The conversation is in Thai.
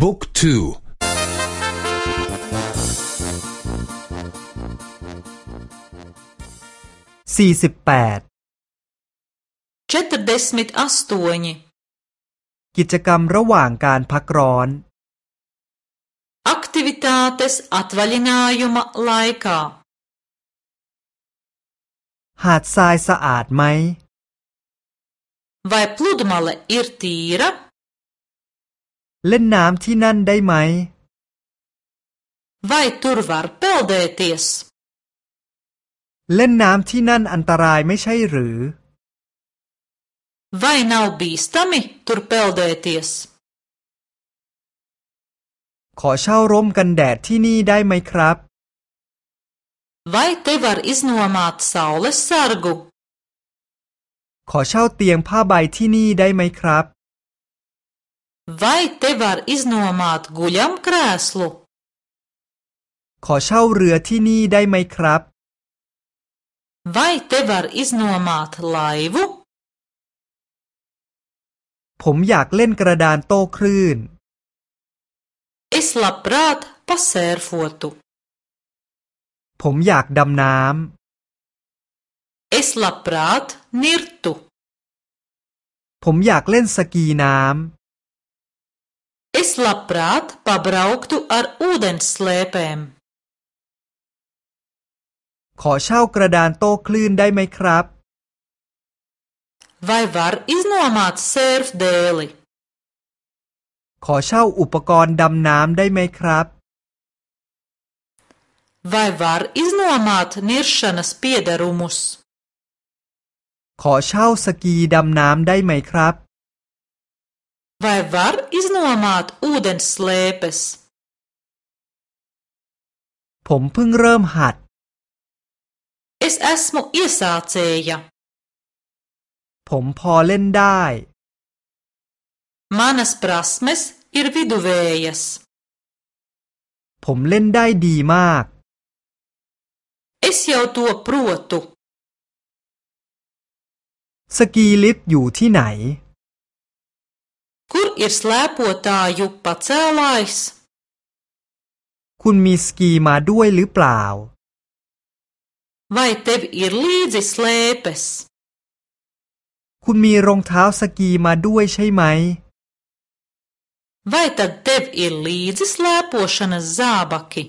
บุ๊กทูสี่สิบแปดเจตเดสมิดอัสตัวนี่กิจกรรมระหว่างการพักร้อนอักทิวิตาเตสอัตวาลินายุมาไลกาหาดทรายสะอาดไหมไวพลูดมาเลอิรตีระเล่นน้ำที่นั่นได้ไหม Vai tur var peldēties? เล่นน้ำที่นั่นอันตรายไม่ใช่หรือ Vai nav bīstami tur peldēties? ขอเช่าร่มกันแดดที่นี่ได้ไหมครับ Vai te var iznomāt saules sargu? ขอเช่าเตียงผ้าใบที่นี่ได้ไหมครับ Vai te var iznomāt guļamkrēslu? ขอเช่าเรือที่นี่ได้ไหมครับ Vai te var iznomāt laivu? ผมอยากเล่นกระดานโต้คลื่น Es labprāt pasērfotu. ผมอยากดำน้ำ Es labprāt nirtu. ผมอยากเล่นสกีน้ำ Es labprāt pabrauktu ar ūdensslēpēm. ขอเช่ากระดานโต้คลื่นได้ไหมครับ Vai var iznomāt sērfdēli? ขอเช่าอุปกรณ์ดำน้ำได้ไหมครับ Vai var iznomāt niršanas piedarumus? ขอเช่าสกีดำน้ำได้ไหมครับ Vai var iznomāt ūdenslēpes? ผมเพิ่งเริ่มหัด Es esmu iesācēja. ผมพอเล่นได้ Manas prasmes ir viduvējas. ผมเล่นได้ดีมาก Es jau to protu. สกีลิฟต์อยู่ที่ไหน ir slēpotāju pacēlājs? คุณมีสกีมาด้วยหรือเปล่า Vai tev ir līdzi slēpes? คุณมีรองเท้าสกีมาด้วยใช่ไหม Vai tad tev ir līdzi slēpošanas zābaki?